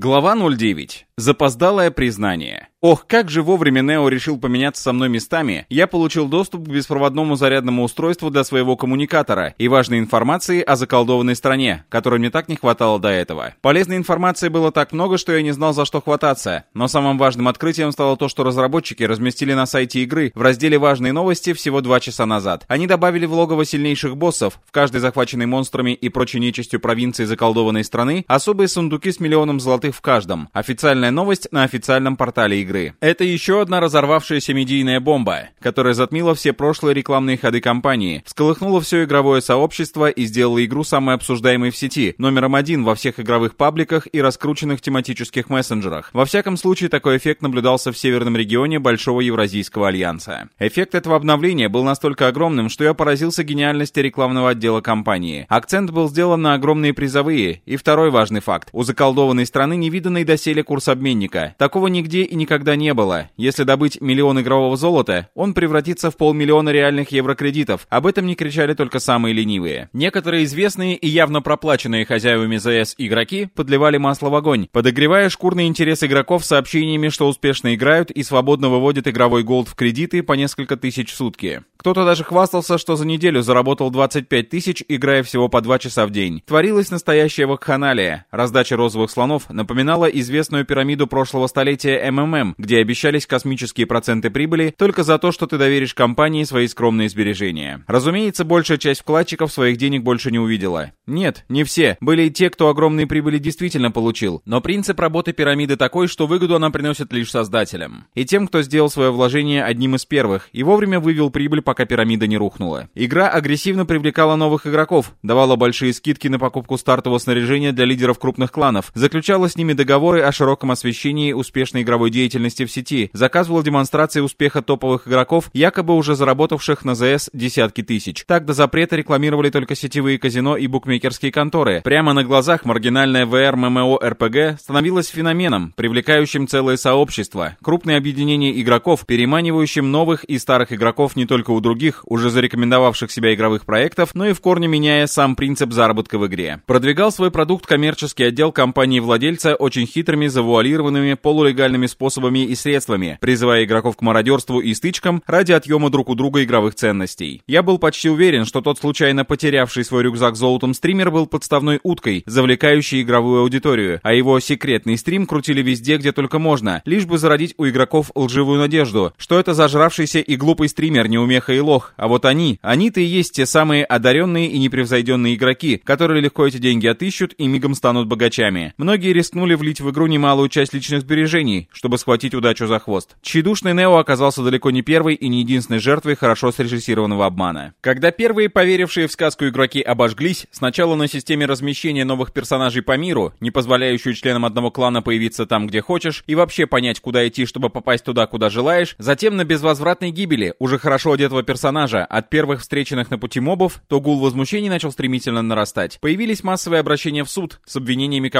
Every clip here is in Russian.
Глава 09. Запоздалое признание. Ох, как же вовремя Нео решил поменяться со мной местами, я получил доступ к беспроводному зарядному устройству для своего коммуникатора и важной информации о заколдованной стране, которой мне так не хватало до этого. Полезной информации было так много, что я не знал, за что хвататься. Но самым важным открытием стало то, что разработчики разместили на сайте игры в разделе «Важные новости» всего два часа назад. Они добавили в логово сильнейших боссов, в каждой захваченной монстрами и прочей нечистью провинции заколдованной страны, особые сундуки с миллионом золотых в каждом. Официальная новость на официальном портале игры. Это еще одна разорвавшаяся медийная бомба, которая затмила все прошлые рекламные ходы компании, всколыхнула все игровое сообщество и сделала игру самой обсуждаемой в сети, номером один во всех игровых пабликах и раскрученных тематических мессенджерах. Во всяком случае, такой эффект наблюдался в северном регионе Большого Евразийского альянса. Эффект этого обновления был настолько огромным, что я поразился гениальности рекламного отдела компании. Акцент был сделан на огромные призовые. И второй важный факт. У заколдованной страны невиданный доселе курс обменника. Такого нигде и никогда не было. Если добыть миллион игрового золота, он превратится в полмиллиона реальных еврокредитов. Об этом не кричали только самые ленивые. Некоторые известные и явно проплаченные хозяевами ЗС игроки подливали масло в огонь, подогревая шкурный интерес игроков сообщениями, что успешно играют и свободно выводят игровой голд в кредиты по несколько тысяч в сутки. Кто-то даже хвастался, что за неделю заработал 25 тысяч, играя всего по 2 часа в день. Творилась настоящая вакханалия. Раздача розовых слонов напоминала известную пирамиду прошлого столетия МММ, где обещались космические проценты прибыли только за то, что ты доверишь компании свои скромные сбережения. Разумеется, большая часть вкладчиков своих денег больше не увидела. Нет, не все. Были и те, кто огромные прибыли действительно получил. Но принцип работы пирамиды такой, что выгоду она приносит лишь создателям. И тем, кто сделал свое вложение одним из первых и вовремя вывел прибыль, пока пирамида не рухнула. Игра агрессивно привлекала новых игроков, давала большие скидки на покупку стартового снаряжения для лидеров крупных кланов, заключала с ними договоры о широком освещении успешной игровой деятельности в сети, заказывала демонстрации успеха топовых игроков, якобы уже заработавших на ЗС десятки тысяч. Так до запрета рекламировали только сетевые казино и букмекерские конторы. Прямо на глазах маргинальная VR MMO RPG становилась феноменом, привлекающим целое сообщество, крупное объединение игроков, переманивающим новых и старых игроков не только у других, уже зарекомендовавших себя игровых проектов, но и в корне меняя сам принцип заработка в игре. Продвигал свой продукт коммерческий отдел компании-владельца очень хитрыми, завуалированными, полулегальными способами и средствами, призывая игроков к мародерству и стычкам ради отъема друг у друга игровых ценностей. Я был почти уверен, что тот случайно потерявший свой рюкзак золотом стример был подставной уткой, завлекающей игровую аудиторию, а его секретный стрим крутили везде, где только можно, лишь бы зародить у игроков лживую надежду, что это зажравшийся и глупый стример, неумеха и лох, а вот они, они-то и есть те самые одаренные и непревзойденные игроки, которые легко эти деньги отыщут и мигом станут богачами. Многие рискнули влить в игру немалую часть личных сбережений, чтобы схватить удачу за хвост. Тщедушный Нео оказался далеко не первой и не единственной жертвой хорошо срежиссированного обмана. Когда первые поверившие в сказку игроки обожглись, сначала на системе размещения новых персонажей по миру, не позволяющую членам одного клана появиться там, где хочешь, и вообще понять, куда идти, чтобы попасть туда, куда желаешь, затем на безвозвратной гибели уже хорошо одетого персонажа от первых встреченных на пути мобов, то гул возмущений начал стремительно нарастать. Появились массовые обращения в суд с обвинениями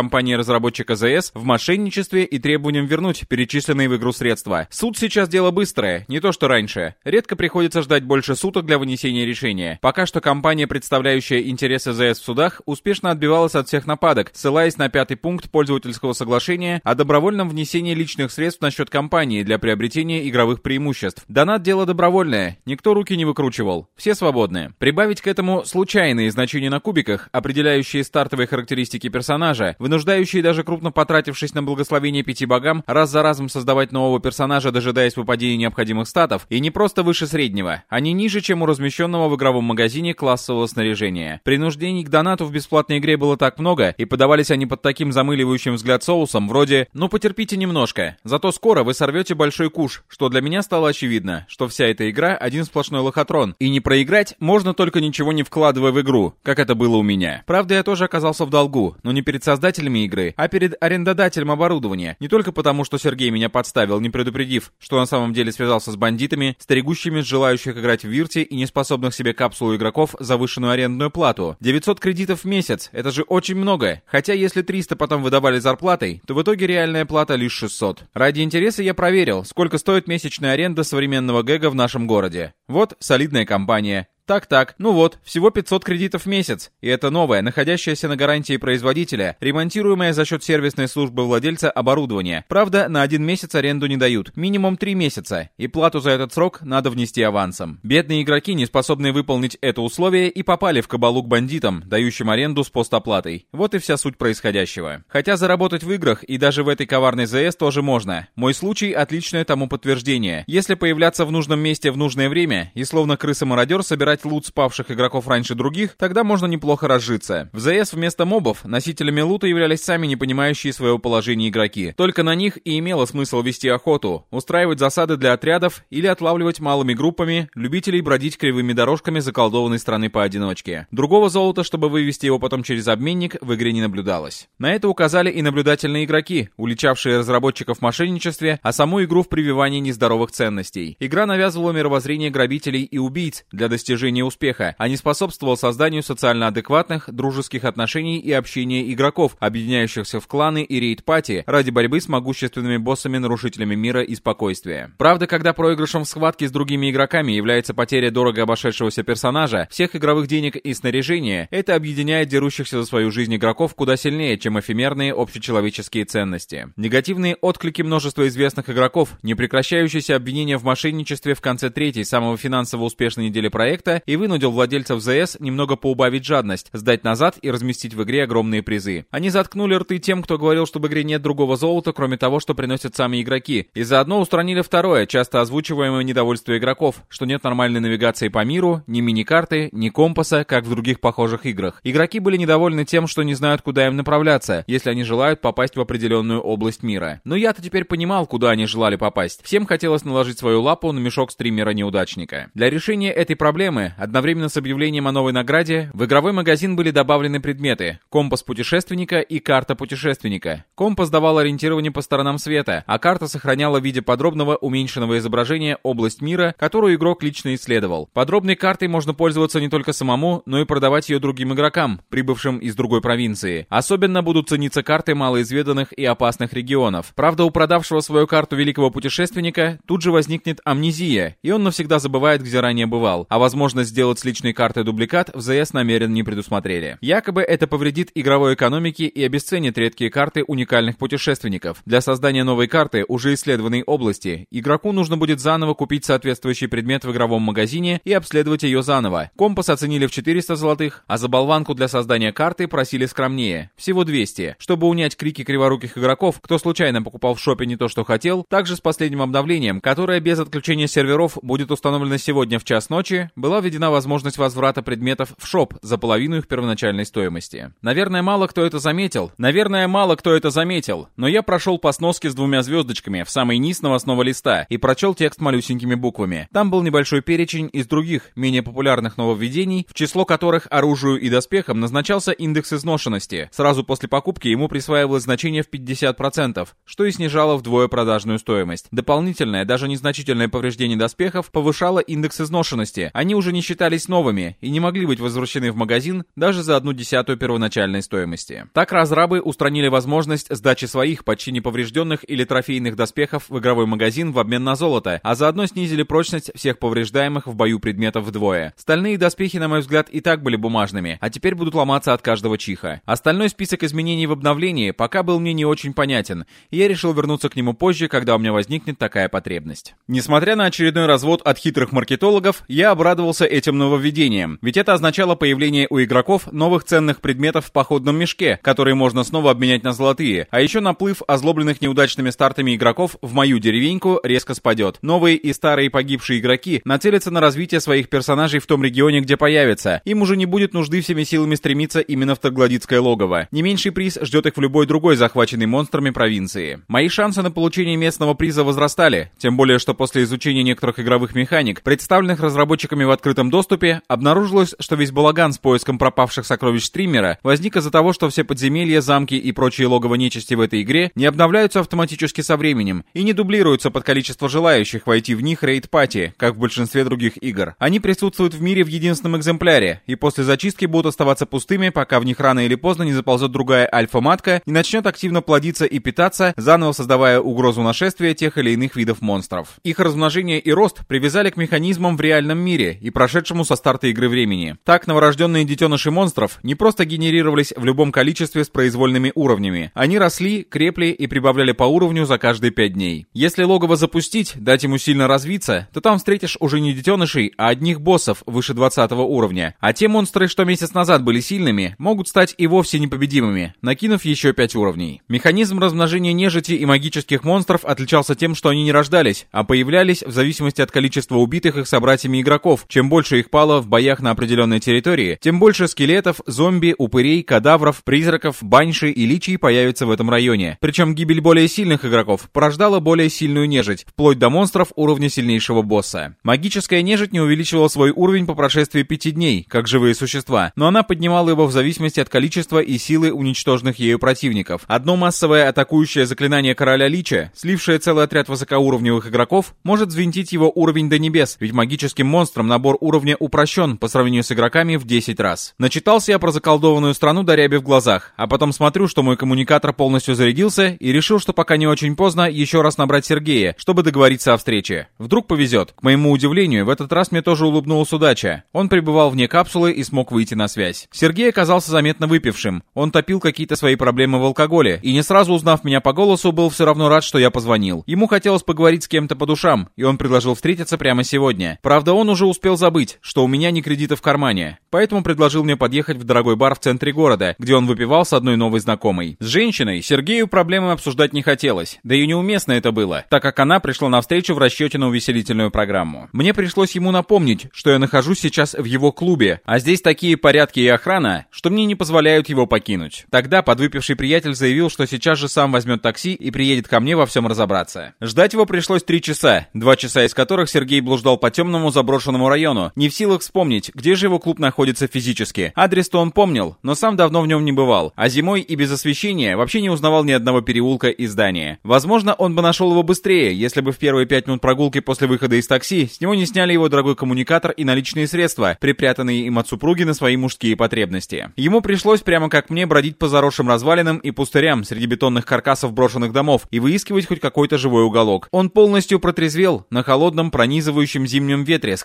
компании-разработчика ЗС в мошенничестве и требованием вернуть перечисленные в игру средства. Суд сейчас дело быстрое, не то что раньше. Редко приходится ждать больше суток для вынесения решения. Пока что компания, представляющая интересы ЗС в судах, успешно отбивалась от всех нападок, ссылаясь на пятый пункт пользовательского соглашения о добровольном внесении личных средств на счет компании для приобретения игровых преимуществ. Донат дело добровольное, никто руки не выкручивал, все свободны. Прибавить к этому случайные значения на кубиках, определяющие стартовые характеристики персонажа, вынуждающие даже крупно потратившись на благословение пяти богам, раз за разом создавать нового персонажа, дожидаясь выпадения необходимых статов, и не просто выше среднего, а не ниже, чем у размещенного в игровом магазине классового снаряжения. Принуждений к донату в бесплатной игре было так много, и подавались они под таким замыливающим взгляд соусом, вроде «ну потерпите немножко, зато скоро вы сорвете большой куш», что для меня стало очевидно, что вся эта игра один сплошной лохотрон, и не проиграть можно только ничего не вкладывая в игру, как это было у меня. Правда, я тоже оказался в долгу, но не перед создателями игры, а перед арендодателем оборудования, не только потому, что Сергей меня подставил, не предупредив, что на самом деле связался с бандитами, стригущими желающих играть в Вирте и неспособных себе капсулу игроков за вышенную арендную плату. 900 кредитов в месяц, это же очень много, хотя если 300 потом выдавали зарплатой, то в итоге реальная плата лишь 600. Ради интереса я проверил, сколько стоит месячная аренда современного гэга в нашем городе. Вот солидная компания. Так-так, ну вот, всего 500 кредитов в месяц. И это новое, находящееся на гарантии производителя, ремонтируемое за счет сервисной службы владельца оборудования. Правда, на один месяц аренду не дают, минимум 3 месяца, и плату за этот срок надо внести авансом. Бедные игроки, не способные выполнить это условие, и попали в кабалу к бандитам, дающим аренду с постоплатой. Вот и вся суть происходящего. Хотя заработать в играх и даже в этой коварной ЗС тоже можно. Мой случай отличное тому подтверждение. Если появляться в нужном месте в нужное время и словно крыса-мародер собирать лут спавших игроков раньше других, тогда можно неплохо разжиться. В ЗС вместо мобов носителями лута являлись сами не понимающие своего положения игроки. Только на них и имело смысл вести охоту, устраивать засады для отрядов или отлавливать малыми группами любителей бродить кривыми дорожками заколдованной страны поодиночке. Другого золота, чтобы вывести его потом через обменник, в игре не наблюдалось. На это указали и наблюдательные игроки, уличавшие разработчиков в мошенничестве, а саму игру в прививании нездоровых ценностей. Игра навязывала мировоззрение грабителей и убийц для достижения успеха, а не способствовала созданию социально адекватных, дружеских отношений и общения игроков, объединяющихся в кланы и рейд-пати ради борьбы с могущественными боссами-нарушителями мира и спокойствия. Правда, когда проигрышем в схватке с другими игроками является потеря дорого обошедшегося персонажа, всех игровых денег и снаряжения, это объединяет дерущихся за свою жизнь игроков куда сильнее, чем эфемерные общечеловеческие ценности. Негативные отклики множества известных игроков, непрекращающиеся обвинения в мошенничестве в конце третьей, самого финансово успешной недели проекта и вынудил владельцев ЗС немного поубавить жадность, сдать назад и разместить в игре огромные призы. Они заткнули рты тем, кто говорил, что в игре нет другого золота, кроме того, что приносят сами игроки, и заодно устранили второе, часто озвучиваемое недовольство игроков, что нет нормальной навигации по миру, ни мини-карты, ни компаса, как в других похожих играх. Игроки были недовольны тем, что не знают, куда им направляться, если они желают попасть в определенную область мира. Но я-то теперь понимал, куда они желали попасть. Всем хотелось наложить свою лапу на мешок стримера-неудачника. Для решения этой проблемы, одновременно с объявлением о новой награде, в игровой магазин были добавлены предметы — компас путешественника и карта путешественника. Компас давал ориентирование по сторонам света, а карта сохраняла в виде подробного уменьшенного изображения область мира, которую игрок лично исследовал. Подробной картой можно пользоваться не только самому, но и продавать ее другим игрокам, прибывшим из другой провинции. Особенно будут цениться карты малоизведанных и опасных регионов. Правда, у продавшего свою карту великого путешественника тут же возникнет амнезия, и он навсегда забывает, где ранее бывал, а возможность сделать с личной картой дубликат в ЗС намерен не предусмотрели. Якобы это повредит игровой экономике и обесценит редкие карты уникальных путешественников. Для создания новой карты уже исследованной области игроку нужно будет заново купить соответствующий предмет в игровом магазине и обследовать ее заново. Компас оценили в 400 золотых, а за болванку для создания карты просили скромнее, всего 200. Чтобы унять крики криворуких игроков, кто случайно покупал в шопе не то, что хотел, также с последним обновлением, которое без отключения серверов будет установлено сегодня в час ночи, была введена возможность возврата предметов в шоп за половину их первоначальной стоимости. Наверное, мало кто это заметил. Наверное, мало кто это заметил. Но я прошел по сноске с двумя звездочками в самый низ новостного листа и прочел текст малюсенькими буквами. Там был небольшой перечень из других, менее популярных нововведений, в число которых оружию и доспехам назначался индекс изношенности. Сразу после покупки ему присваивалось значение в 50%, что и снижало вдвое продажную стоимость. Дополнительное, даже незначительное повреждение доспехов повышало индекс изношенности. Они уже не считались новыми и не могли быть возвращены в магазин даже за одну десятую первоначальной стоимости. Так разрабы устранили возможность сдачи своих почти неповрежденных или трофейных доспехов в игровой магазин в обмен на золото, а заодно снизили прочность всех повреждаемых в бою предметов вдвое. Стальные доспехи, на мой взгляд, и так были бумажными, а теперь будут ломаться от каждого чиха. Остальной список изменений в обновлении пока был мне не очень понятен, и я решил вернуться к нему позже, когда у меня возникнет такая потребность. Несмотря на очередной развод от хитрых маркетологов, я обрадовался этим нововведением, ведь это означало появление у игроков новых ценных предметов в походном мешке, которые можно снова обменять на золотые, а еще наплыв озлобленных неудачными стартами игроков в мою деревеньку резко спадет. Новые и старые погибшие игроки нацелятся на развитие своих персонажей в том регионе, где появятся. Им уже не будет нужды всеми силами стремиться именно в Троглодитское логово. Не меньший приз ждет их в любой другой захваченной монстрами провинции. Мои шансы на получение местного приза возрастали, тем более, что после изучения некоторых игровых механик, представленных разработчиками в открытом доступе, обнаружилось, что весь балаган с поиском пропавших сокровищ стримера возник из-за того, что все подземелья, замки и прочие логово нечисти в этой игре не обновляются автоматически со временем и не дублируются под количество желающих войти в них рейд-пати, как в большинстве других игр. Они присутствуют в мире в единственном экземпляре, и после зачистки будут оставаться пустыми, пока в них рано или поздно не заползет другая альфа-матка и начнет активно плодиться и питаться, заново создавая угрозу нашествия тех или иных видов монстров. Их размножение и рост привязали к механизмам в реальном мире и прошедшему со старта игры времени. Так, новорожденные детеныши монстров не просто генерировались в любом количестве с произвольными уровнями. Они росли, крепли и прибавляли по уровню за каждые 5 дней. Если логово запустить, дать ему сильно развиться, то там встретишь уже не детенышей, а одних боссов выше 20 уровня. А те монстры, что месяц назад были сильными, могут стать и вовсе непобедимыми, накинув еще 5 уровней. Механизм размножения нежити и магических монстров отличался тем, что они не рождались, а появлялись в зависимости от количества убитых их собратьями игроков. Чем больше их пало в боях на определенной территории, тем больше скелетов, зомби, упырей, кадавров, призраков, баньши и личий появится в этом районе. Причем гибель более сильных игроков порождала более сильную нежить, вплоть до монстров уровня сильнейшего босса. Магическая нежить не увеличивала свой уровень по прошествии пяти дней, как живые существа, но она поднимала его в зависимости от количества и силы уничтоженных ею противников. Одно массовое атакующее заклинание короля Лича, слившее целый отряд высокоуровневых игроков, может взвинтить его уровень до небес, ведь магическим монстрам набор уровня упрощен по сравнению с игроками в 10 раз. Начитался я про заколдованную страну до ряби в глазах, а потом смотрю, что мой коммуникатор полностью зарядился и решил, что пока не очень поздно, еще раз набрать Сергея, чтобы договориться о встрече. Вдруг повезет. К моему удивлению, в этот раз мне тоже улыбнулась удача. Он пребывал вне капсулы и смог выйти на связь. Сергей оказался заметно выпившим. Он топил какие-то свои проблемы в алкоголе, и не сразу узнав меня по голосу, был все равно рад, что я позвонил. Ему хотелось поговорить с кем-то по душам, и он предложил встретиться прямо сегодня. Правда, он уже успел забыть, что у меня не кредита в кармане, поэтому предложил мне подъехать в дорогой бар в центре города, где он выпивал с одной новой знакомой. С женщиной Сергею проблемы обсуждать не хотелось, да и неуместно это было, так как она пришла на встречу в расчете на увеселительную программу. Мне пришлось ему напомнить, что я нахожусь сейчас в его клубе, а здесь такие порядки и охрана, что мне не позволяют его покинуть. Тогда подвыпивший приятель заявил, что сейчас же сам возьмет такси и приедет ко мне во всем разобраться. Ждать его пришлось три часа, два часа из которых Сергей блуждал по темному заброшенному району, не в силах вспомнить, где же его клуб находится физически. Адрес-то он помнил, но сам давно в нем не бывал, а зимой и без освещения вообще не узнавал ни одного переулка и здания. Возможно, он бы нашел его быстрее, если бы в первые пять минут прогулки после выхода из такси с него не сняли его дорогой коммуникатор и наличные средства, припрятанные им от супруги на свои мужские потребности. Ему пришлось прямо как мне бродить по заросшим развалинам и пустырям среди бетонных каркасов брошенных домов и выискивать хоть какой-то живой уголок. Он полностью протрезвел на холодном пронизывающем зимнем ветре с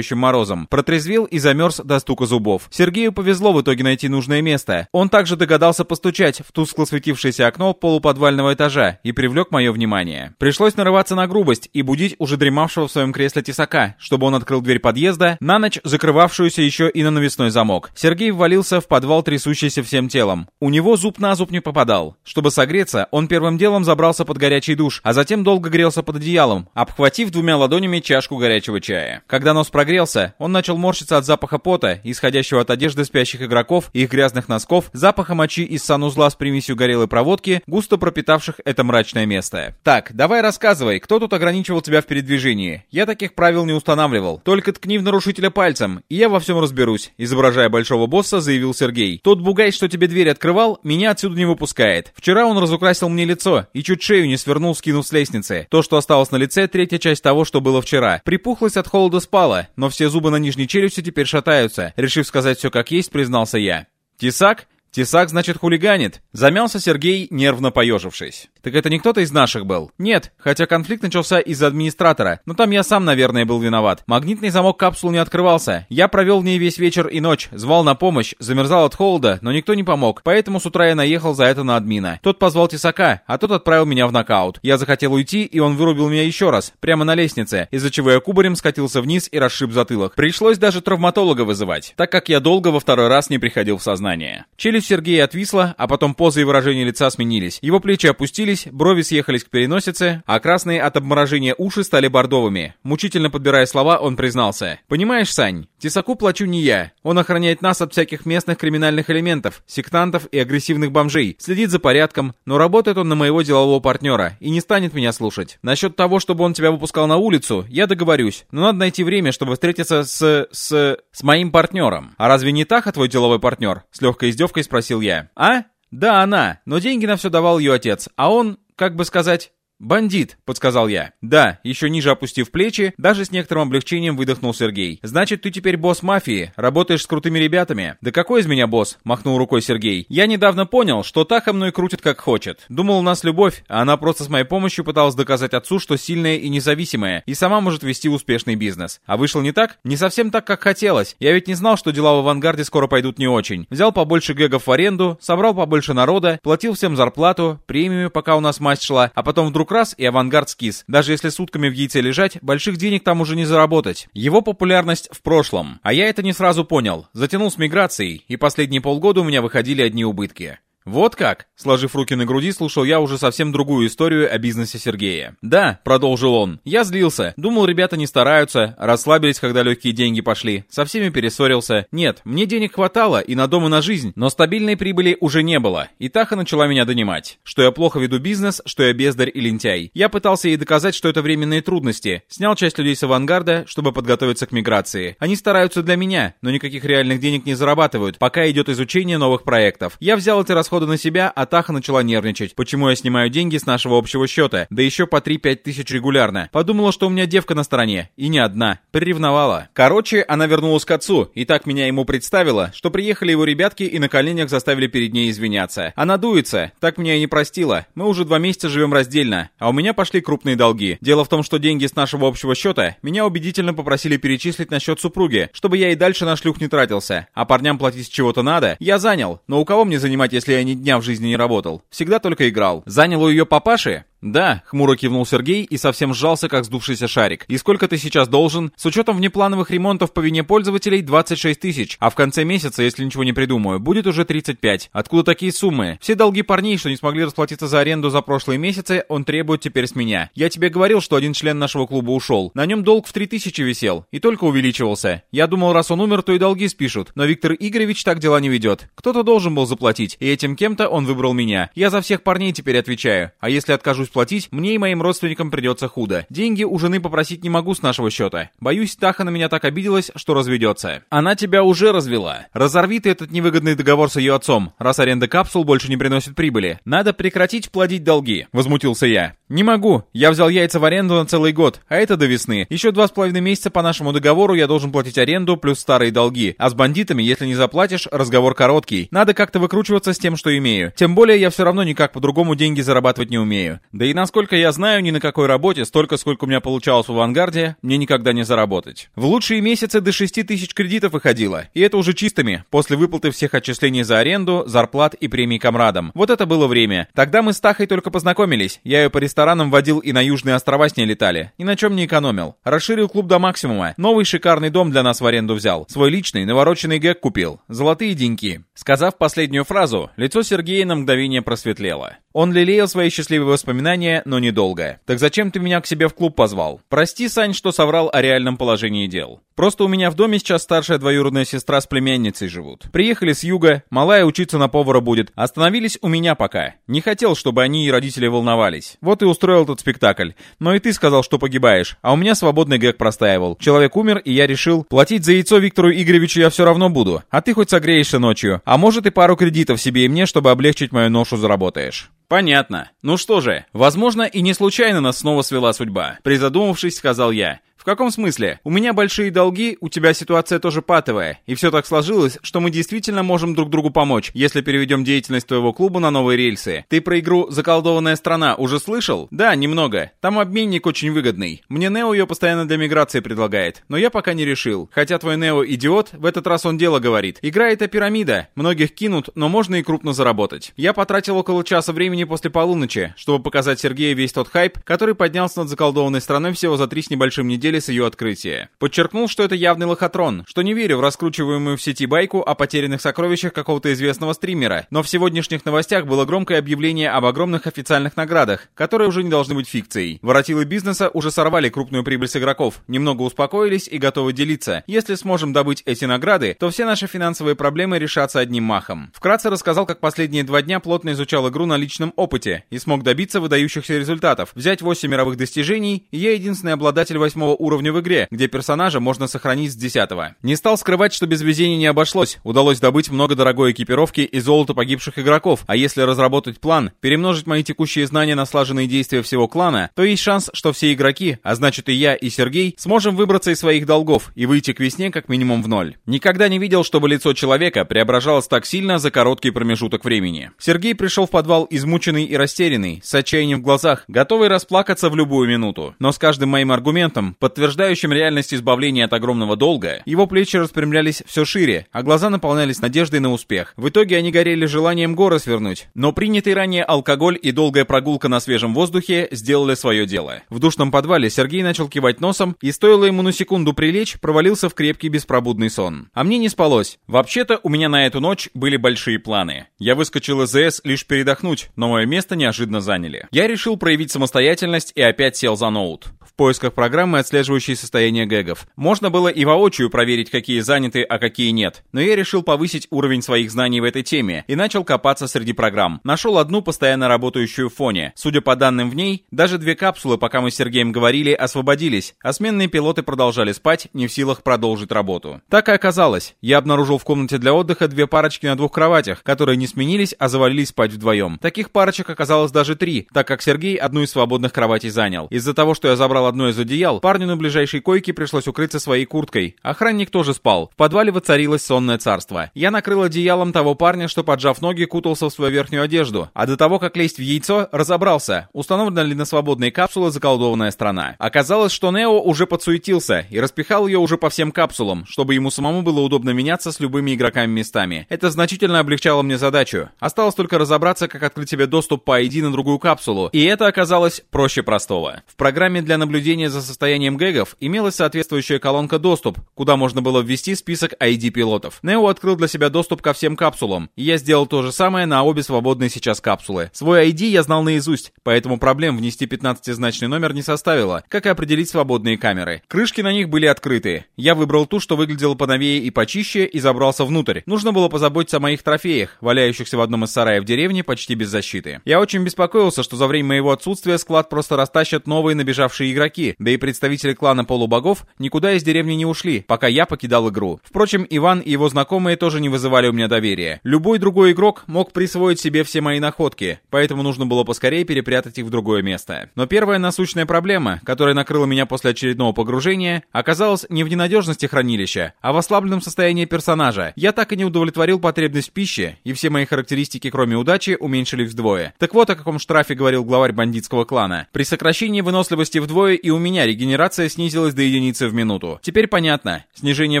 крепчающим морозом. Протрезвел и замерз до стука зубов. Сергею повезло в итоге найти нужное место. Он также догадался постучать в тускло светившееся окно полуподвального этажа и привлек мое внимание. Пришлось нарываться на грубость и будить уже дремавшего в своем кресле тесака, чтобы он открыл дверь подъезда, на ночь закрывавшуюся еще и на навесной замок. Сергей ввалился в подвал, трясущийся всем телом. У него зуб на зуб не попадал. Чтобы согреться, он первым делом забрался под горячий душ, а затем долго грелся под одеялом, обхватив двумя ладонями чашку горячего чая. Когда нос прогрелся, он начал морщиться от запаха пота, исходящего от одежды спящих игроков их грязных носков, запаха мочи из санузла с примесью горелой проводки, густо пропитавших это мрачное место. «Так, давай рассказывай, кто тут ограничивал тебя в передвижении? Я таких правил не устанавливал. Только ткни в нарушителя пальцем, и я во всем разберусь», изображая большого босса, заявил Сергей. «Тот бугай, что тебе дверь открывал, меня отсюда не выпускает. Вчера он разукрасил мне лицо и чуть шею не свернул, скинув с лестницы. То, что осталось на лице, третья часть того, что было вчера. Припухлость от холода спала, но все зубы на нижней челюсти теперь шатаются. Решив сказать все как есть, признался я. «Тесак?» «Тесак, значит, хулиганит!» Замялся Сергей, нервно поежившись. «Так это не кто-то из наших был?» «Нет, хотя конфликт начался из-за администратора, но там я сам, наверное, был виноват. Магнитный замок капсул не открывался. Я провел в ней весь вечер и ночь, звал на помощь, замерзал от холода, но никто не помог, поэтому с утра я наехал за это на админа. Тот позвал Тесака, а тот отправил меня в нокаут. Я захотел уйти, и он вырубил меня еще раз, прямо на лестнице, из-за чего я кубарем скатился вниз и расшиб затылок. Пришлось даже травматолога вызывать, так как я долго во второй раз не приходил в сознание. Челюсть Сергея отвисла, а потом поза и выражение лица сменились. Его плечи опустились, брови съехались к переносице, а красные от обморожения уши стали бордовыми. Мучительно подбирая слова, он признался. «Понимаешь, Сань, Тесаку плачу не я. Он охраняет нас от всяких местных криминальных элементов, сектантов и агрессивных бомжей, следит за порядком, но работает он на моего делового партнера и не станет меня слушать. Насчет того, чтобы он тебя выпускал на улицу, я договорюсь, но надо найти время, чтобы встретиться с... с... с моим партнером. А разве не Таха твой деловой партнер?» С легкой издевкой спросил я. «А? Да, она, но деньги на все давал ее отец, а он, как бы сказать, «Бандит», — подсказал я. «Да», еще ниже опустив плечи, даже с некоторым облегчением выдохнул Сергей. «Значит, ты теперь босс мафии, работаешь с крутыми ребятами». «Да какой из меня босс?» — махнул рукой Сергей. «Я недавно понял, что Таха мной крутит как хочет. Думал, у нас любовь, а она просто с моей помощью пыталась доказать отцу, что сильная и независимая, и сама может вести успешный бизнес. А вышло не так? Не совсем так, как хотелось. Я ведь не знал, что дела в авангарде скоро пойдут не очень. Взял побольше гэгов в аренду, собрал побольше народа, платил всем зарплату, премию, пока у нас масть шла, а потом вдруг раз и авангард скис. Даже если сутками в яйце лежать, больших денег там уже не заработать. Его популярность в прошлом. А я это не сразу понял. Затянул с миграцией, и последние полгода у меня выходили одни убытки. «Вот как?» Сложив руки на груди, слушал я уже совсем другую историю о бизнесе Сергея. «Да», — продолжил он, — «я злился. Думал, ребята не стараются, расслабились, когда легкие деньги пошли. Со всеми перессорился. Нет, мне денег хватало и на дом, и на жизнь, но стабильной прибыли уже не было. И Таха начала меня донимать. Что я плохо веду бизнес, что я бездарь и лентяй. Я пытался ей доказать, что это временные трудности. Снял часть людей с авангарда, чтобы подготовиться к миграции. Они стараются для меня, но никаких реальных денег не зарабатывают, пока идет изучение новых проектов. Я взял эти расходы расходы на себя, а Таха начала нервничать. Почему я снимаю деньги с нашего общего счета? Да еще по 3-5 тысяч регулярно. Подумала, что у меня девка на стороне. И не одна. Приревновала. Короче, она вернулась к отцу. И так меня ему представила, что приехали его ребятки и на коленях заставили перед ней извиняться. Она дуется. Так меня и не простила. Мы уже два месяца живем раздельно. А у меня пошли крупные долги. Дело в том, что деньги с нашего общего счета меня убедительно попросили перечислить на счет супруги, чтобы я и дальше на шлюх не тратился. А парням платить с чего-то надо. Я занял. Но у кого мне занимать, если я ни дня в жизни не работал. Всегда только играл. Занял у ее папаши? «Да», — хмуро кивнул Сергей и совсем сжался, как сдувшийся шарик. «И сколько ты сейчас должен?» «С учетом внеплановых ремонтов по вине пользователей 26 тысяч, а в конце месяца, если ничего не придумаю, будет уже 35. Откуда такие суммы? Все долги парней, что не смогли расплатиться за аренду за прошлые месяцы, он требует теперь с меня. Я тебе говорил, что один член нашего клуба ушел. На нем долг в 3000 висел, и только увеличивался. Я думал, раз он умер, то и долги спишут. Но Виктор Игоревич так дела не ведет. Кто-то должен был заплатить, и этим кем-то он выбрал меня. Я за всех парней теперь отвечаю. А если откажусь платить, мне и моим родственникам придется худо. Деньги у жены попросить не могу с нашего счета. Боюсь, Таха на меня так обиделась, что разведется. Она тебя уже развела. Разорви ты этот невыгодный договор с ее отцом, раз аренда капсул больше не приносит прибыли. Надо прекратить платить долги, возмутился я. Не могу. Я взял яйца в аренду на целый год, а это до весны. Еще два с половиной месяца по нашему договору я должен платить аренду плюс старые долги. А с бандитами, если не заплатишь, разговор короткий. Надо как-то выкручиваться с тем, что имею. Тем более я все равно никак по-другому деньги зарабатывать не умею. Да и насколько я знаю, ни на какой работе столько, сколько у меня получалось в авангарде, мне никогда не заработать. В лучшие месяцы до 6 тысяч кредитов выходило, и это уже чистыми, после выплаты всех отчислений за аренду, зарплат и премий комрадам. Вот это было время. Тогда мы с Тахой только познакомились, я ее по ресторанам водил и на Южные острова с ней летали, ни на чем не экономил. Расширил клуб до максимума, новый шикарный дом для нас в аренду взял, свой личный, навороченный гэг купил, золотые деньги. Сказав последнюю фразу, лицо Сергея на мгновение просветлело. Он лелеял свои счастливые воспоминания, но недолго. «Так зачем ты меня к себе в клуб позвал?» «Прости, Сань, что соврал о реальном положении дел. Просто у меня в доме сейчас старшая двоюродная сестра с племянницей живут. Приехали с юга, малая учиться на повара будет. Остановились у меня пока. Не хотел, чтобы они и родители волновались. Вот и устроил этот спектакль. Но и ты сказал, что погибаешь, а у меня свободный гэг простаивал. Человек умер, и я решил, платить за яйцо Виктору Игоревичу я все равно буду. А ты хоть согреешься ночью. А может и пару кредитов себе и мне, чтобы облегчить мою ношу заработаешь. Понятно. Ну что же, возможно и не случайно нас снова свела судьба. Призадумавшись, сказал я. В каком смысле? У меня большие долги, у тебя ситуация тоже патовая. И все так сложилось, что мы действительно можем друг другу помочь, если переведем деятельность твоего клуба на новые рельсы. Ты про игру «Заколдованная страна» уже слышал? Да, немного. Там обменник очень выгодный. Мне Нео ее постоянно для миграции предлагает, но я пока не решил. Хотя твой Нео идиот, в этот раз он дело говорит. Игра это пирамида. Многих кинут, но можно и крупно заработать. Я потратил около часа времени после полуночи, чтобы показать Сергею весь тот хайп, который поднялся над заколдованной страной всего за три с небольшим недели недели с ее открытия. Подчеркнул, что это явный лохотрон, что не верю в раскручиваемую в сети байку о потерянных сокровищах какого-то известного стримера, но в сегодняшних новостях было громкое объявление об огромных официальных наградах, которые уже не должны быть фикцией. Воротилы бизнеса уже сорвали крупную прибыль с игроков, немного успокоились и готовы делиться. Если сможем добыть эти награды, то все наши финансовые проблемы решатся одним махом. Вкратце рассказал, как последние два дня плотно изучал игру на личном опыте и смог добиться выдающихся результатов. Взять 8 мировых достижений, и я единственный обладатель восьмого уровня в игре, где персонажа можно сохранить с 10 -го. Не стал скрывать, что без везения не обошлось. Удалось добыть много дорогой экипировки и золота погибших игроков, а если разработать план, перемножить мои текущие знания на слаженные действия всего клана, то есть шанс, что все игроки, а значит и я, и Сергей, сможем выбраться из своих долгов и выйти к весне как минимум в ноль. Никогда не видел, чтобы лицо человека преображалось так сильно за короткий промежуток времени. Сергей пришел в подвал измученный и растерянный, с отчаянием в глазах, готовый расплакаться в любую минуту. Но с каждым моим аргументом, подтверждающим реальность избавления от огромного долга, его плечи распрямлялись все шире, а глаза наполнялись надеждой на успех. В итоге они горели желанием горы свернуть. Но принятый ранее алкоголь и долгая прогулка на свежем воздухе сделали свое дело. В душном подвале Сергей начал кивать носом, и стоило ему на секунду прилечь, провалился в крепкий беспробудный сон. А мне не спалось. Вообще-то у меня на эту ночь были большие планы. Я выскочил из ЭС лишь передохнуть, но мое место неожиданно заняли. Я решил проявить самостоятельность и опять сел за ноут. В поисках программы, отслеживающей состояние гэгов. Можно было и воочию проверить, какие заняты, а какие нет. Но я решил повысить уровень своих знаний в этой теме и начал копаться среди программ. Нашел одну постоянно работающую в фоне. Судя по данным в ней, даже две капсулы, пока мы с Сергеем говорили, освободились, а сменные пилоты продолжали спать, не в силах продолжить работу. Так и оказалось. Я обнаружил в комнате для отдыха две парочки на двух кроватях, которые не сменились, а завалились спать вдвоем. Таких парочек оказалось даже три, так как Сергей одну из свободных кроватей занял. Из-за того, что я забрал одно из одеял, парню на ближайшей койке пришлось укрыться своей курткой. Охранник тоже спал. В подвале воцарилось сонное царство. Я накрыл одеялом того парня, что, поджав ноги, кутался в свою верхнюю одежду. А до того, как лезть в яйцо, разобрался, установлена ли на свободные капсулы заколдованная страна. Оказалось, что Нео уже подсуетился и распихал ее уже по всем капсулам, чтобы ему самому было удобно меняться с любыми игроками местами. Это значительно облегчало мне задачу. Осталось только разобраться, как открыть себе доступ по ID на другую капсулу, и это оказалось проще простого. В программе для наблюдения за состоянием гэгов имелась соответствующая колонка «Доступ», куда можно было ввести список ID пилотов. Нео открыл для себя доступ ко всем капсулам, и я сделал то же самое на обе свободные сейчас капсулы. Свой ID я знал наизусть, поэтому проблем внести 15-значный номер не составило, как и определить свободные камеры. Крышки на них были открыты. Я выбрал ту, что выглядела поновее и почище, и забрался внутрь. Нужно было позаботиться о моих трофеях, валяющихся в одном из сараев деревни почти без защиты. Я очень беспокоился, что за время моего отсутствия склад просто растащат новые набежавшие игроки, да и представители клана полубогов никуда из деревни не ушли, пока я покидал игру. Впрочем, Иван и его знакомые тоже не вызывали у меня доверия. Любой другой игрок мог присвоить себе все мои находки, поэтому нужно было поскорее перепрятать их в другое место. Но первая насущная проблема, которая накрыла меня после очередного погружения, оказалась не в ненадежности хранилища, а в ослабленном состоянии персонажа. Я так и не удовлетворил потребность в пище, и все мои характеристики, кроме удачи, уменьшились вдвое. Так вот о каком штрафе говорил главарь бандитского клана. При сокращении выносливости вдвое и у меня регенерация снизилась до единицы в минуту. Теперь понятно, снижение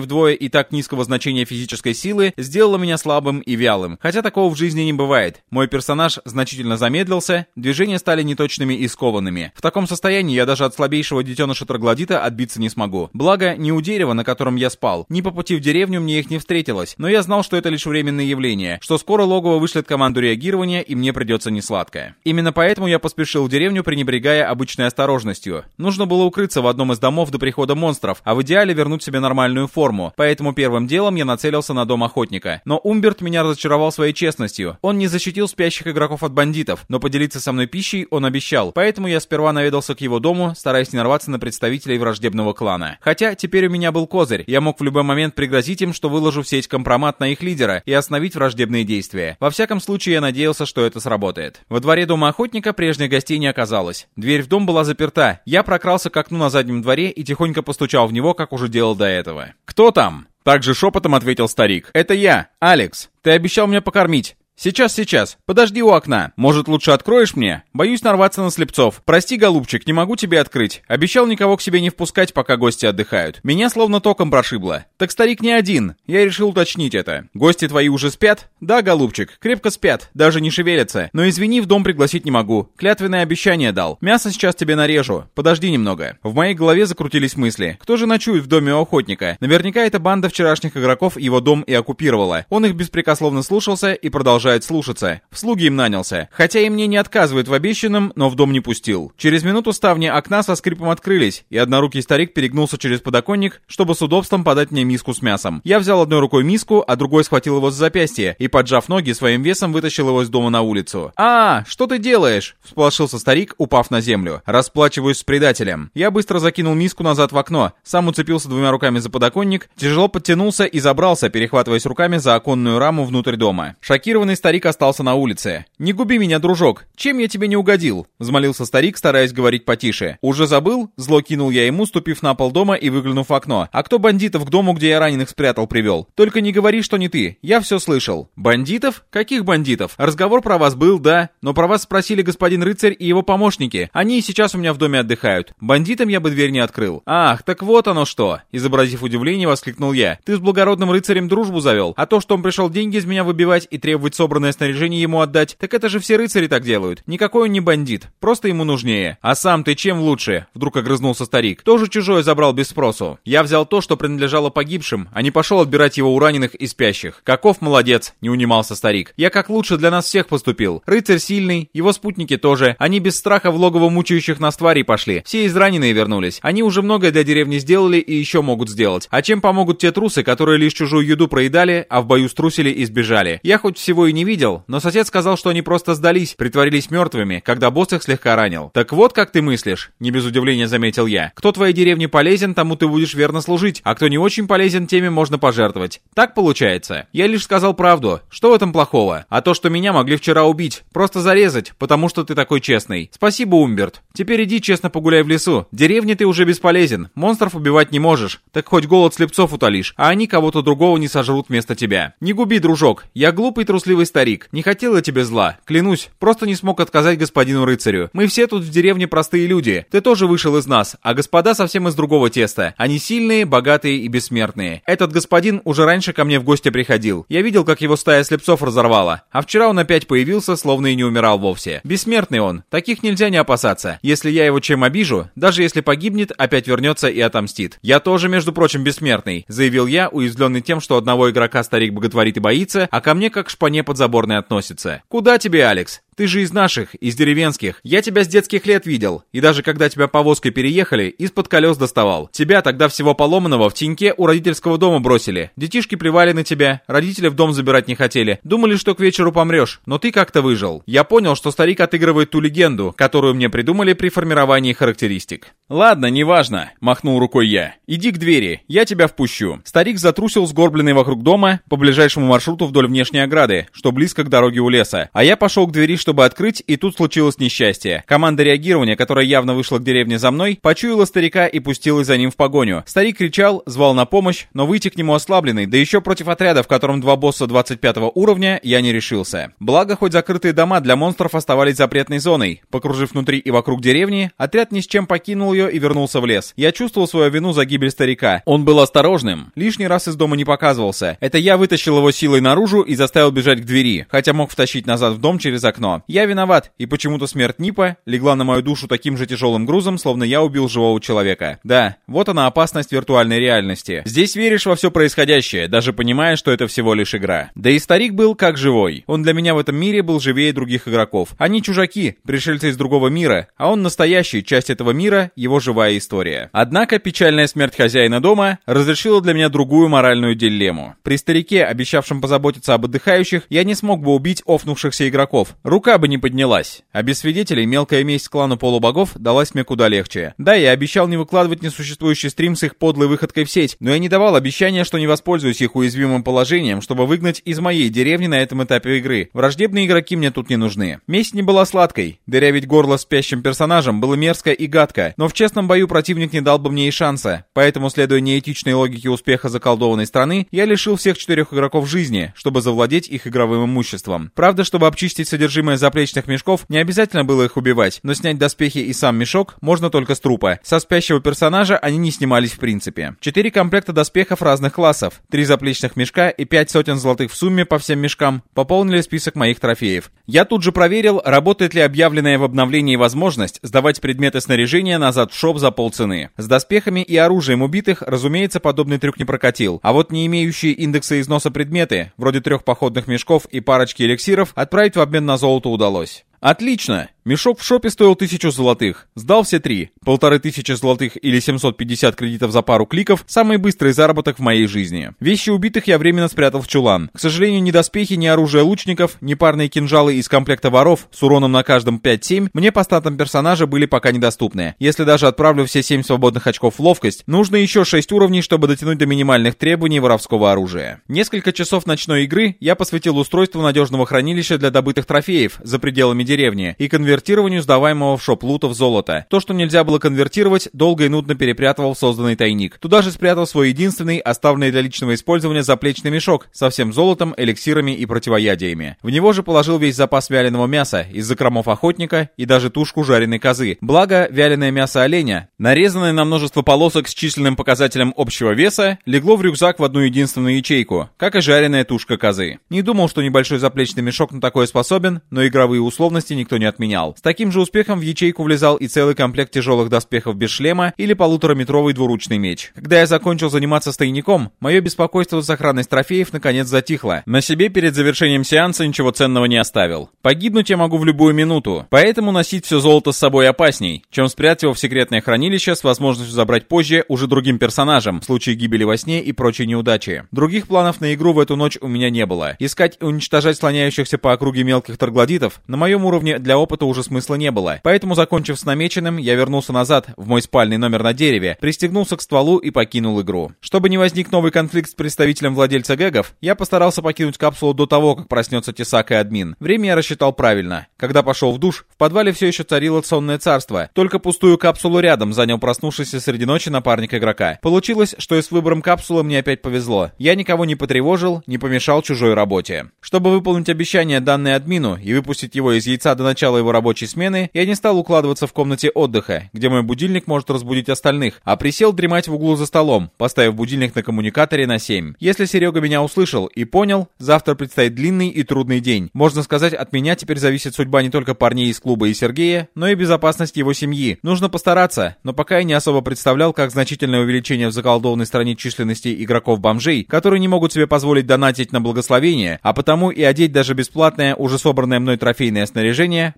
вдвое и так низкого значения физической силы сделало меня слабым и вялым, хотя такого в жизни не бывает. Мой персонаж значительно замедлился, движения стали неточными и скованными. В таком состоянии я даже от слабейшего детеныша троглодита отбиться не смогу. Благо, ни у дерева, на котором я спал, ни по пути в деревню мне их не встретилось, но я знал, что это лишь временное явление, что скоро логово вышлет команду реагирования и мне придется несладкое. Именно поэтому я поспешил в деревню, пренебрегая обычной осторожностью. Нужно было укрыться в одном из домов до прихода монстров, а в идеале вернуть себе нормальную форму, поэтому первым делом я нацелился на дом охотника. Но Умберт меня разочаровал своей честностью. Он не защитил спящих игроков от бандитов, но поделиться со мной пищей он обещал, поэтому я сперва наведался к его дому, стараясь не нарваться на представителей враждебного клана. Хотя теперь у меня был козырь, я мог в любой момент пригрозить им, что выложу в сеть компромат на их лидера и остановить враждебные действия. Во всяком случае, я надеялся, что это сработает. Во дворе дома охотника прежних гостей не оказалось. Дверь в дом была заперта. Я прокрался к окну на заднем дворе и тихонько постучал в него, как уже делал до этого. «Кто там?» Также шепотом ответил старик. «Это я, Алекс. Ты обещал меня покормить. «Сейчас, сейчас. Подожди у окна. Может, лучше откроешь мне? Боюсь нарваться на слепцов. Прости, голубчик, не могу тебе открыть. Обещал никого к себе не впускать, пока гости отдыхают. Меня словно током прошибло. Так старик не один. Я решил уточнить это. Гости твои уже спят? Да, голубчик, крепко спят. Даже не шевелятся. Но извини, в дом пригласить не могу. Клятвенное обещание дал. Мясо сейчас тебе нарежу. Подожди немного». В моей голове закрутились мысли. Кто же ночует в доме у охотника? Наверняка эта банда вчерашних игроков его дом и оккупировала. Он их беспрекословно слушался и продолжал продолжает слушаться. В слуги им нанялся. Хотя и мне не отказывает в обещанном, но в дом не пустил. Через минуту ставни окна со скрипом открылись, и однорукий старик перегнулся через подоконник, чтобы с удобством подать мне миску с мясом. Я взял одной рукой миску, а другой схватил его за запястье и, поджав ноги, своим весом вытащил его из дома на улицу. «А, что ты делаешь?» — всполошился старик, упав на землю. «Расплачиваюсь с предателем». Я быстро закинул миску назад в окно, сам уцепился двумя руками за подоконник, тяжело подтянулся и забрался, перехватываясь руками за оконную раму внутрь дома. Шокированный старик остался на улице. «Не губи меня, дружок! Чем я тебе не угодил?» — взмолился старик, стараясь говорить потише. «Уже забыл?» — зло кинул я ему, ступив на пол дома и выглянув в окно. «А кто бандитов к дому, где я раненых спрятал, привел? Только не говори, что не ты. Я все слышал». «Бандитов? Каких бандитов? Разговор про вас был, да, но про вас спросили господин рыцарь и его помощники. Они и сейчас у меня в доме отдыхают. Бандитам я бы дверь не открыл». «Ах, так вот оно что!» — изобразив удивление, воскликнул я. «Ты с благородным рыцарем дружбу завел, а то, что он пришел деньги из меня выбивать и требовать собранное снаряжение ему отдать, так это же все рыцари так делают. Никакой он не бандит, просто ему нужнее. А сам ты чем лучше?» — вдруг огрызнулся старик. «Тоже чужое забрал без спросу. Я взял то, что принадлежало погибшим, а не пошел отбирать его у раненых и спящих. Каков молодец!» — не унимался старик. «Я как лучше для нас всех поступил. Рыцарь сильный, его спутники тоже. Они без страха в логово мучающих нас тварей пошли. Все израненные вернулись. Они уже многое для деревни сделали и еще могут сделать. А чем помогут те трусы, которые лишь чужую еду проедали, а в бою струсили и сбежали? Я хоть всего и не видел, но сосед сказал, что они просто сдались, притворились мертвыми, когда босс их слегка ранил. Так вот как ты мыслишь, не без удивления заметил я. Кто твоей деревне полезен, тому ты будешь верно служить, а кто не очень полезен, теми можно пожертвовать. Так получается. Я лишь сказал правду. Что в этом плохого? А то, что меня могли вчера убить, просто зарезать, потому что ты такой честный. Спасибо, Умберт. Теперь иди честно погуляй в лесу. Деревне ты уже бесполезен. Монстров убивать не можешь. Так хоть голод слепцов утолишь, а они кого-то другого не сожрут вместо тебя. Не губи, дружок. Я глупый трусливый старик. Не хотел я тебе зла. Клянусь, просто не смог отказать господину рыцарю. Мы все тут в деревне простые люди. Ты тоже вышел из нас, а господа совсем из другого теста. Они сильные, богатые и бессмертные. Этот господин уже раньше ко мне в гости приходил. Я видел, как его стая слепцов разорвала. А вчера он опять появился, словно и не умирал вовсе. Бессмертный он. Таких нельзя не опасаться. Если я его чем обижу, даже если погибнет, опять вернется и отомстит. Я тоже, между прочим, бессмертный, заявил я, уязвленный тем, что одного игрока старик боготворит и боится, а ко мне как шпане подзаборной относится. Куда тебе, Алекс? Ты же из наших, из деревенских. Я тебя с детских лет видел. И даже когда тебя повозкой переехали, из-под колес доставал. Тебя тогда всего поломанного в теньке у родительского дома бросили. Детишки плевали на тебя, родители в дом забирать не хотели. Думали, что к вечеру помрешь, но ты как-то выжил. Я понял, что старик отыгрывает ту легенду, которую мне придумали при формировании характеристик. Ладно, неважно, махнул рукой я. Иди к двери, я тебя впущу. Старик затрусил сгорбленный вокруг дома по ближайшему маршруту вдоль внешней ограды, что близко к дороге у леса. А я пошел к двери, чтобы открыть, и тут случилось несчастье. Команда реагирования, которая явно вышла к деревне за мной, почуяла старика и пустилась за ним в погоню. Старик кричал, звал на помощь, но выйти к нему ослабленный, да еще против отряда, в котором два босса 25 уровня, я не решился. Благо, хоть закрытые дома для монстров оставались запретной зоной. Покружив внутри и вокруг деревни, отряд ни с чем покинул ее и вернулся в лес. Я чувствовал свою вину за гибель старика. Он был осторожным, лишний раз из дома не показывался. Это я вытащил его силой наружу и заставил бежать к двери, хотя мог втащить назад в дом через окно. Я виноват, и почему-то смерть Нипа легла на мою душу таким же тяжелым грузом, словно я убил живого человека. Да, вот она опасность виртуальной реальности. Здесь веришь во все происходящее, даже понимая, что это всего лишь игра. Да и старик был как живой. Он для меня в этом мире был живее других игроков. Они чужаки, пришельцы из другого мира, а он настоящий, часть этого мира, его живая история. Однако печальная смерть хозяина дома разрешила для меня другую моральную дилемму. При старике, обещавшем позаботиться об отдыхающих, я не смог бы убить офнувшихся игроков. Рука бы не поднялась. А без свидетелей мелкая месть клану полубогов далась мне куда легче. Да, я обещал не выкладывать несуществующий стрим с их подлой выходкой в сеть, но я не давал обещания, что не воспользуюсь их уязвимым положением, чтобы выгнать из моей деревни на этом этапе игры. Враждебные игроки мне тут не нужны. Месть не была сладкой. Дырявить горло спящим персонажем было мерзко и гадко, но в честном бою противник не дал бы мне и шанса. Поэтому, следуя неэтичной логике успеха заколдованной страны, я лишил всех четырех игроков жизни, чтобы завладеть их игровым имуществом. Правда, чтобы обчистить содержимое заплечных заплечных мешков, не обязательно было их убивать, но снять доспехи и сам мешок можно только с трупа. Со спящего персонажа они не снимались в принципе. Четыре комплекта доспехов разных классов, три заплечных мешка и пять сотен золотых в сумме по всем мешкам пополнили список моих трофеев. Я тут же проверил, работает ли объявленная в обновлении возможность сдавать предметы снаряжения назад в шоп за полцены. С доспехами и оружием убитых, разумеется, подобный трюк не прокатил. А вот не имеющие индекса износа предметы, вроде трех походных мешков и парочки эликсиров, отправить в обмен на золото удалось. Отлично! Мешок в шопе стоил тысячу золотых. Сдал все три. Полторы тысячи золотых или 750 кредитов за пару кликов – самый быстрый заработок в моей жизни. Вещи убитых я временно спрятал в чулан. К сожалению, ни доспехи, ни оружие лучников, ни парные кинжалы из комплекта воров с уроном на каждом 5-7 мне по статам персонажа были пока недоступны. Если даже отправлю все 7 свободных очков в ловкость, нужно еще 6 уровней, чтобы дотянуть до минимальных требований воровского оружия. Несколько часов ночной игры я посвятил устройству надежного хранилища для добытых трофеев за пределами деревни и конвертированию сдаваемого в шоп-лута в золото. То, что нельзя было конвертировать, долго и нудно перепрятывал в созданный тайник. Туда же спрятал свой единственный, оставленный для личного использования заплечный мешок со всем золотом, эликсирами и противоядиями. В него же положил весь запас вяленого мяса из закромов охотника и даже тушку жареной козы. Благо, вяленое мясо оленя, нарезанное на множество полосок с численным показателем общего веса, легло в рюкзак в одну единственную ячейку, как и жареная тушка козы. Не думал, что небольшой заплечный мешок на такое способен, но игровые условности никто не отменял менял. С таким же успехом в ячейку влезал и целый комплект тяжелых доспехов без шлема или полутораметровый двуручный меч. Когда я закончил заниматься стойником, мое беспокойство за сохранность трофеев наконец затихло. На себе перед завершением сеанса ничего ценного не оставил. Погибнуть я могу в любую минуту, поэтому носить все золото с собой опасней, чем спрятать его в секретное хранилище с возможностью забрать позже уже другим персонажам в случае гибели во сне и прочей неудачи. Других планов на игру в эту ночь у меня не было. Искать и уничтожать слоняющихся по округе мелких троглодитов на моем уровне для опыта уже смысла не было. Поэтому, закончив с намеченным, я вернулся назад, в мой спальный номер на дереве, пристегнулся к стволу и покинул игру. Чтобы не возник новый конфликт с представителем владельца гэгов, я постарался покинуть капсулу до того, как проснется Тесак и админ. Время я рассчитал правильно. Когда пошел в душ, в подвале все еще царило сонное царство. Только пустую капсулу рядом занял проснувшийся среди ночи напарник игрока. Получилось, что и с выбором капсулы мне опять повезло. Я никого не потревожил, не помешал чужой работе. Чтобы выполнить обещание данное админу и выпустить его из яйца до начала его рабочей смены, я не стал укладываться в комнате отдыха, где мой будильник может разбудить остальных, а присел дремать в углу за столом, поставив будильник на коммуникаторе на 7. Если Серега меня услышал и понял, завтра предстоит длинный и трудный день. Можно сказать, от меня теперь зависит судьба не только парней из клуба и Сергея, но и безопасность его семьи. Нужно постараться, но пока я не особо представлял, как значительное увеличение в заколдованной стране численности игроков-бомжей, которые не могут себе позволить донатить на благословение, а потому и одеть даже бесплатное, уже собранное мной трофейное снаряжение,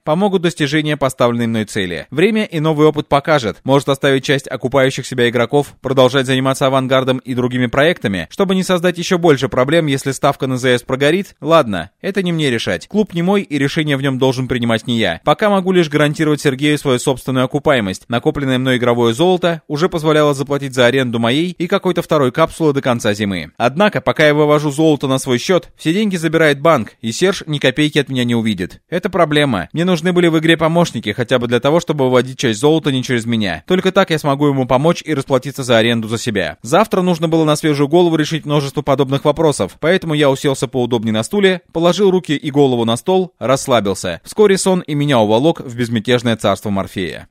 помогут помогут достижения поставленной мной цели. Время и новый опыт покажет, может оставить часть окупающих себя игроков продолжать заниматься авангардом и другими проектами, чтобы не создать еще больше проблем, если ставка на ЗС прогорит. Ладно, это не мне решать. Клуб не мой, и решение в нем должен принимать не я. Пока могу лишь гарантировать Сергею свою собственную окупаемость. Накопленное мной игровое золото уже позволяло заплатить за аренду моей и какой-то второй капсулы до конца зимы. Однако, пока я вывожу золото на свой счет, все деньги забирает банк, и Серж ни копейки от меня не увидит. Это проблема. Мне нужны были в игре помощники, хотя бы для того, чтобы выводить часть золота не через меня. Только так я смогу ему помочь и расплатиться за аренду за себя. Завтра нужно было на свежую голову решить множество подобных вопросов, поэтому я уселся поудобнее на стуле, положил руки и голову на стол, расслабился. Вскоре сон и меня уволок в безмятежное царство Морфея.